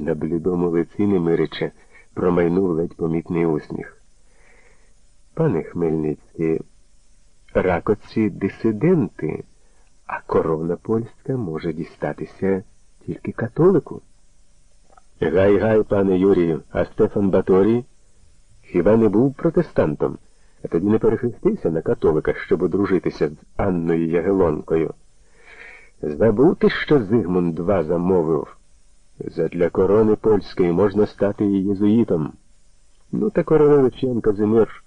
На блідому лиці Немирича промайнув ледь помітний усміх. Пане Хмельницький, ракоці дисиденти, а корона польська може дістатися тільки католику. Гай, гай, пане Юрію, а Стефан Баторій хіба не був протестантом, а тоді не перехрестився на католика, щоб одружитися з Анною Ягелонкою. Забув ти, що Зигмунд II замовив. Задля корони польської можна стати і єзуїтом. Ну, та королевич Ян Казимир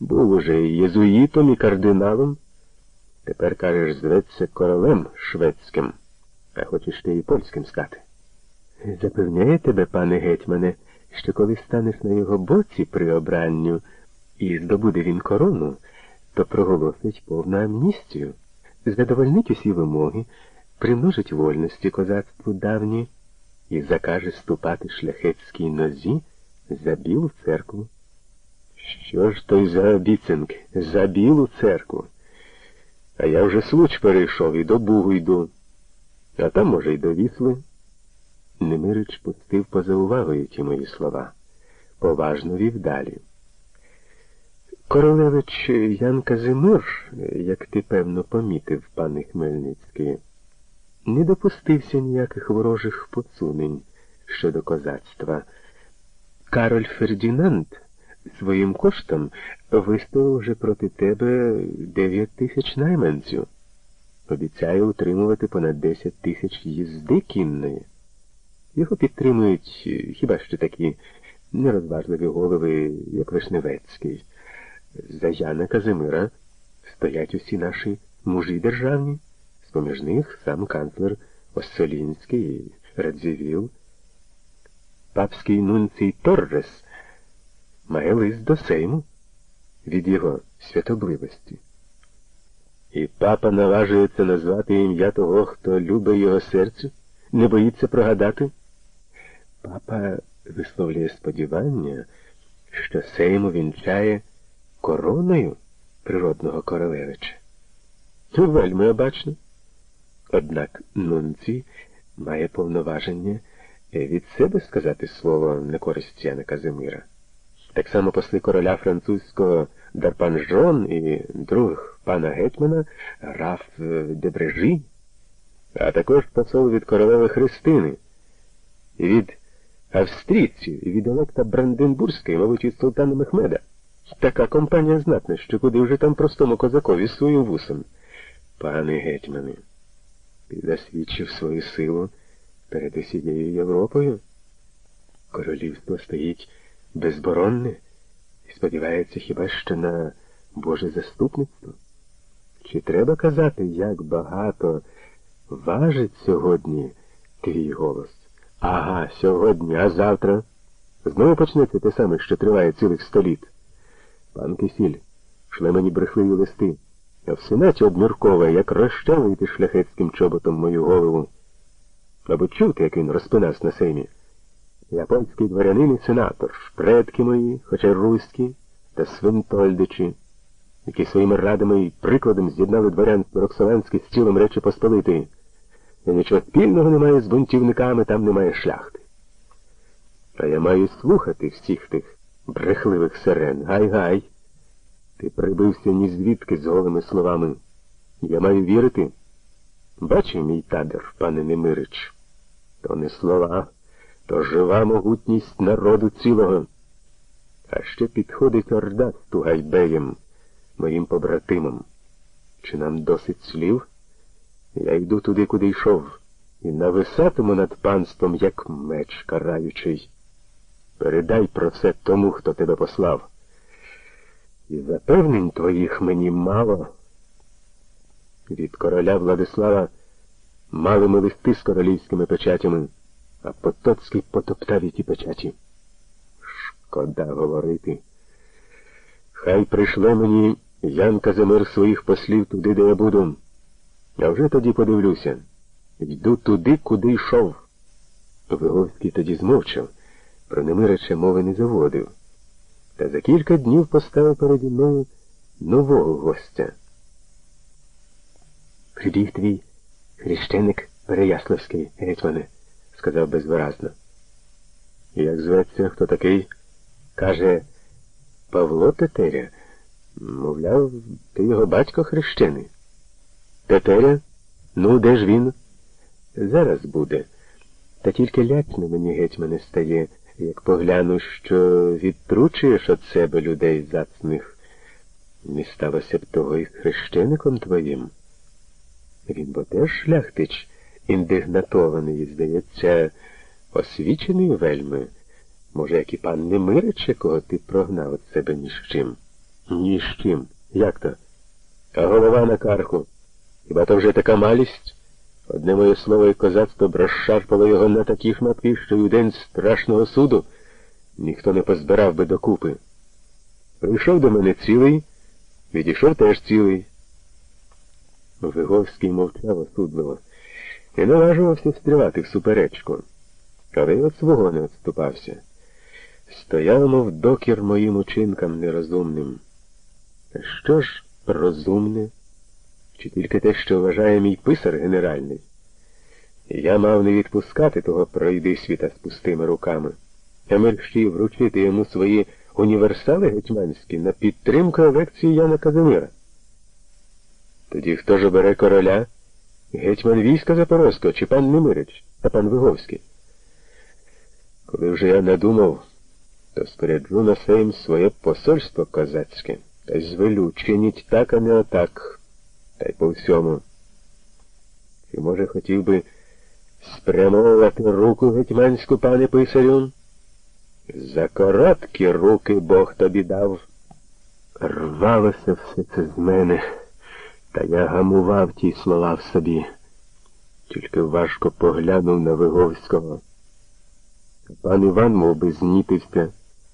був уже і єзуїтом, і кардиналом. Тепер, кажеш, зветься королем шведським, а хочеш ти і польським стати. Запевняє тебе, пане гетьмане, що коли станеш на його боці при обранню і здобуде він корону, то проголосить повну амністію, задовольнить усі вимоги, примножить вольності козацтву давні і закаже ступати шляхетській нозі за білу церкву. Що ж той за обіцянки? За білу церкву? А я вже случ перейшов і до Бугу йду, а там, може, й до вісли. Немирич пустив поза увагою ті мої слова. Поважно вів далі. Королевич Ян Казимир, як ти певно помітив, пане Хмельницький, не допустився ніяких ворожих поцунень щодо козацтва. Кароль Фердінанд своїм коштом виставив вже проти тебе дев'ять тисяч найманців. Обіцяє утримувати понад десять тисяч їзди кінної. Його підтримують хіба що такі нерозважливі голови, як Вишневецький. За Яна Казимира стоять усі наші мужі державні, з поміж них сам канцлер Оссолінський Радзівіл. Папський нунцій Торрес має лист до Сейму від його святобливості. І папа наважується назвати ім'я того, хто любить його серцю, не боїться прогадати. Папа висловлює сподівання, що Сейму вінчає короною природного королевича. Вельми обачно. Однак Нунці має повноваження від себе сказати слово на користь Яна Казимира. Так само посли короля французького Дарпанжон і других пана гетьмана граф Дебрежі, а також посол від королеви Христини, від австрійців, і від електа Бранденбурзької, мабуть, від султана Мехмеда. Така компанія знатна, що куди вже там простому козакові своїм вусом. Пане гетьмане, ти засвідчив свою силу перед усією Європою. Королівство стоїть безборонне і сподівається хіба що на Боже заступництво? Чи треба казати, як багато важить сьогодні твій голос? Ага, сьогодні, а завтра? Знову почнеться те саме, що триває цілих століт. Пан Кисіль, шле мені брехливі листи, а в сенаті обмірковує, як розчавити шляхетським чоботом мою голову. Мабуть, чути, як він розпинався на сеймі. Японський дворянин і сенатор, предки мої, хоча руські, та свинтольдичі, які своїми радами і прикладом з'єднали дворянство Роксоланське з цілим Речі Посполитої. І нічого спільного немає з бунтівниками, там немає шляхти. А я маю слухати всіх тих брехливих сирен. Гай-гай. Ти прибився ні звідки з голими словами. Я маю вірити. Бачив мій табір, пане Немирич. То не слова, то жива могутність народу цілого. А ще підходить орда з Тугайбеєм, моїм побратимом. Чи нам досить слів? Я йду туди, куди йшов, і нависатиму над панством, як меч караючий. Передай про це тому, хто тебе послав. І запевнень твоїх мені мало. Від короля Владислава мали ми листи з королівськими печатями, а Потоцький потоптав і ті печаті. Шкода говорити. Хай прийшле мені Ян Казимир своїх послів туди, де я буду. А вже тоді подивлюся. Йду туди, куди йшов. Виговський тоді змовчав, про Немирича мови не заводив. Та за кілька днів поставив переді мною нового гостя. Прибіг твій хрещеник Переяславський, гетьмане, сказав безвиразно. Як зветься, хто такий? Каже, Павло Тетеря. Мовляв, ти його батько хрещений. Тетеря? Ну, де ж він? Зараз буде. Та тільки лячно мені гетьмане стає, як погляну, що відтручуєш від себе людей зацних. Не сталося б того і хрещеником твоїм. Він бо теж шляхтич, індигнатований, здається, освічений вельми. Може, як і пан Немирич, якого ти прогнав від себе ні з чим? Ні з чим. Як то? А голова на карку. Хіба то вже така малість? Одне моє слово і козацтво б розшарпало його на такі шматки, що й у день страшного суду ніхто не позбирав би докупи. Прийшов до мене цілий, відійшов теж цілий. Виговський мовчав осудливо і наважувався встрівати в суперечку, але й від свого не відступався. Стояв, мов докір моїм учинкам нерозумним. Та що ж розумне? Чи тільки те, що вважає мій писар генеральний? Я мав не відпускати того пройди світа з пустими руками, а мерщій вручити йому свої універсали гетьманські на підтримку елекції Яна Казимира. Тоді хто ж обере короля? Гетьман війська Запорозького чи пан Немирич, а пан Виговський? Коли вже я надумав, то споряджу на сейм своє посольство козацьке та звелю чиніть так, а не отак та й по всьому. Чи, може, хотів би спрямовувати руку гетьманську, пане писарю? За короткі руки Бог тобі дав. Рвалося все це з мене, та я гамував ті слова в собі. Тільки важко поглянув на Виговського. Пан Іван мов би, знітився.